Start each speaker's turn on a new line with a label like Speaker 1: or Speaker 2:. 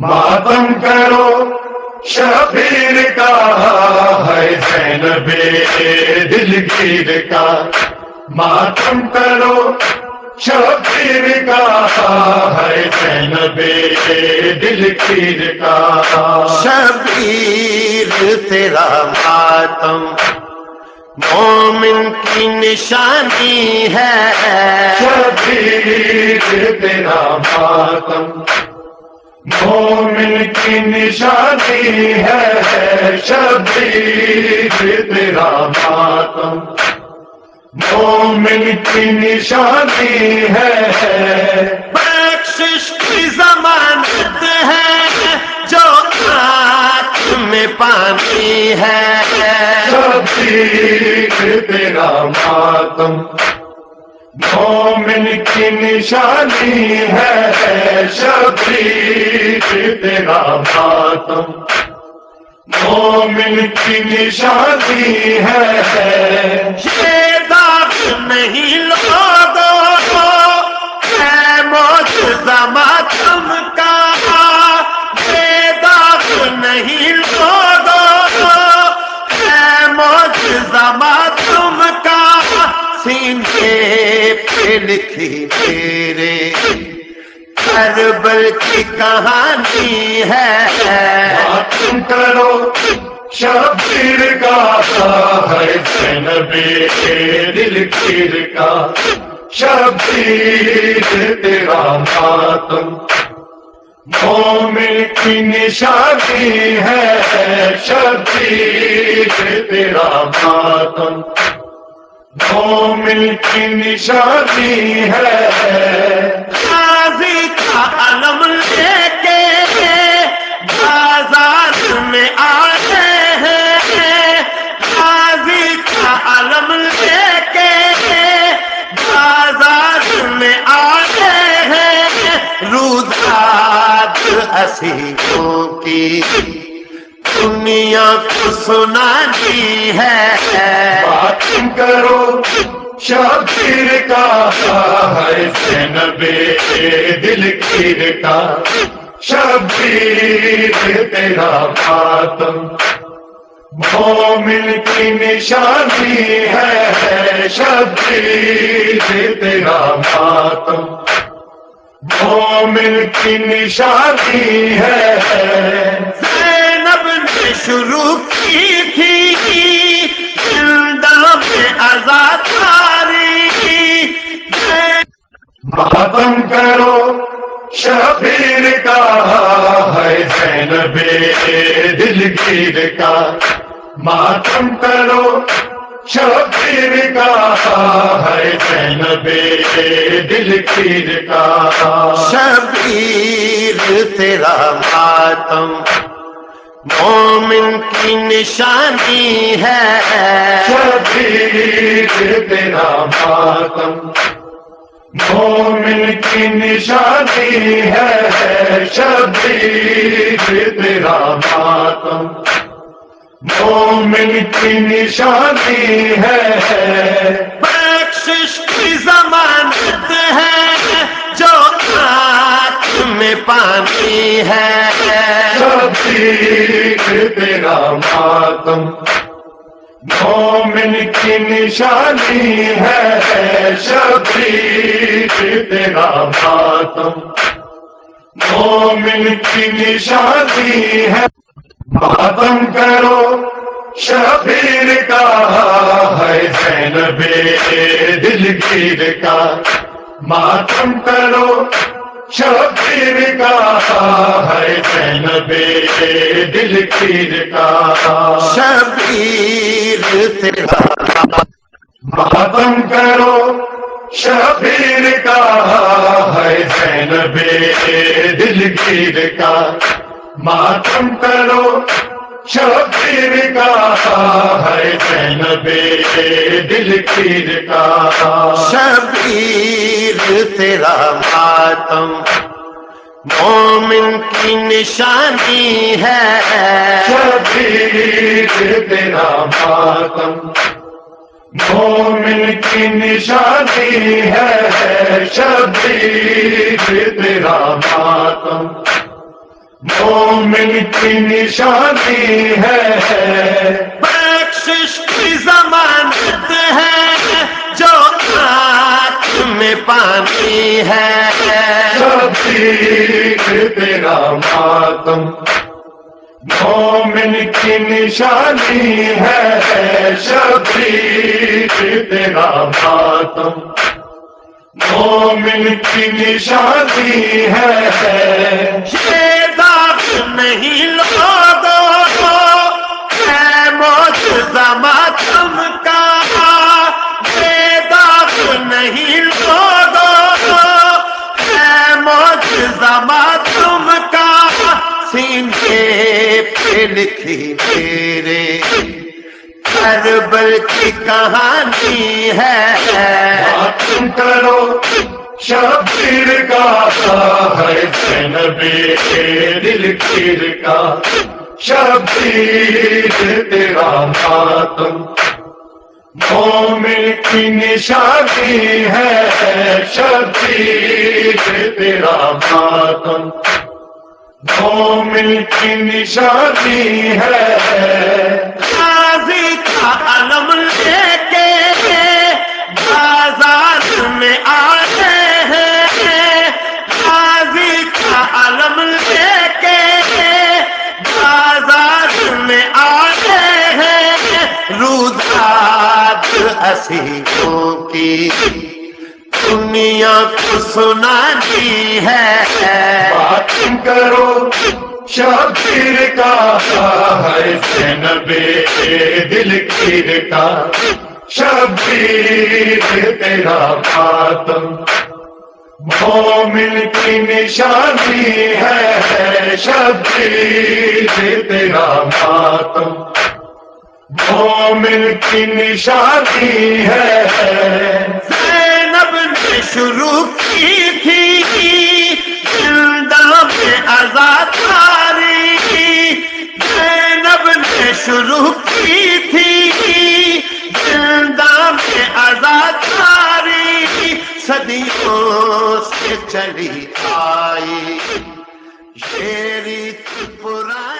Speaker 1: ماتم کرو شبیر کا ہے زینب دل گیر کا۔ ماتم کرو شبیر کا ہے زینب دل گیر کا۔
Speaker 2: شبیر تیرا ماتم مومن کی نشانی ہے۔
Speaker 1: شبیر تیرا ماتم مومن کی نشانی ہے شبیر تیرا ماتم مومن کی نشانی ہے۔
Speaker 2: بخشش کی ضمانت ہے، جو آنکھ میں پانی ہے۔
Speaker 1: شبیر تیرا ماتم مومن کی نشانی ہے شبیر تیرا ماتم مومن کی نشانی ہے۔
Speaker 2: یہ داغ نہیں لوگو ہے موجودہ ماتم کا۔ یہ داغ نہیں لوگو ہے موجودہ ماتم کا۔ سینے پہ لکھی تیرے۔ کربل کی کہانی ہے۔
Speaker 1: ماتم کرو شبیر کا ہے جنبے دل کھیر کا۔ شبیر تیرا ماتم مومن کی نشانی ہے شبیر تیرا ماتم مومن کی نشانی ہے
Speaker 2: علم لے کے بازار میں آتے ہیں۔ غازی کا علم لے کے بازار میں آتے ہیں۔ رودات اسیروں کی دنیا کو سنانی ہے۔
Speaker 1: باتم کرو۔ شبیر کا ہے جنبے دل کھیر کا شبیر تیرا ماتم مومن کی نشانی ہے شبیر تیرا ماتم مومن کی نشانی ہے۔
Speaker 2: زینب نے شروع کی تھی۔
Speaker 1: ماتم کرو شبیر کا ہے زینب دل گیر کا۔ ماتم کرو شبیر کا ہے زینب دل گیر کا۔
Speaker 2: شبیر تیرا ماتم مومن کی نشانی ہے۔
Speaker 1: شبیر تیرا ماتم مومن کی نشانی ہے شبیر تیرا ماتم مومن کی نشانی ہے،
Speaker 2: بخشش کی ضمانت ہے، جو آنکھ میں پانی ہے۔
Speaker 1: شبیر تیرا ماتم مومن کی نشانی ہے شبیر تیرا ماتم مومن کی نشانی ہے ماتم کرو شبیر کا ہے زینب دلگیر کا۔ ماتم کرو شبیر کا ہے زینب دل گیر کا
Speaker 2: شبیر تیرا
Speaker 1: ماتم کرو شبیر کا ہے زینب دل گیر کا ماتم کرو شبیر کا ہے زینب دل گیر کا
Speaker 2: شبیر تیرا ماتم مومن کی نشانی ہے۔
Speaker 1: شبیر تیرا ماتم مومن کی نشانی ہے۔ شبیر تیرا ماتم مومن کی نشانی ہے۔
Speaker 2: بخشش کی ضمانت ہے جو آنکھ میں پانی ہے۔
Speaker 1: شبیر تیرا ماتم مومن کی نشانی ہے۔ شبیر تیرا ماتم مومن کی نشانی ہے۔
Speaker 2: لکھی میرے کربل کی کہانی ہے۔
Speaker 1: تم کرو، شبیر کا ہے جنبے دل کھیر کا۔ شبیر، تیرا ماتم مومن کی نشانی ہے، شبیر، تیرا ماتم مومن کی نشانی ہے۔
Speaker 2: غازی کا علم لے کے بازار میں آتے ہیں۔ غازی کا علم لے کے بازار میں آتے ہیں۔ رودات اسیروں کی دنیا کو سنانی ہے۔
Speaker 1: بات کرو شبیر کا ہے جنبے دل کھیر کا۔ شبیر تیرا ماتم مومن کی نشانی ہے شبیر تیرا ماتم مومن کی نشانی ہے
Speaker 2: شروع کی تھی۔ زندہ میں آزاد تاری۔ زینب نے شروع کی تھی۔ زندہ میں آزاد تاری۔ صدیوں سے چلی آئی۔ شیری پرانی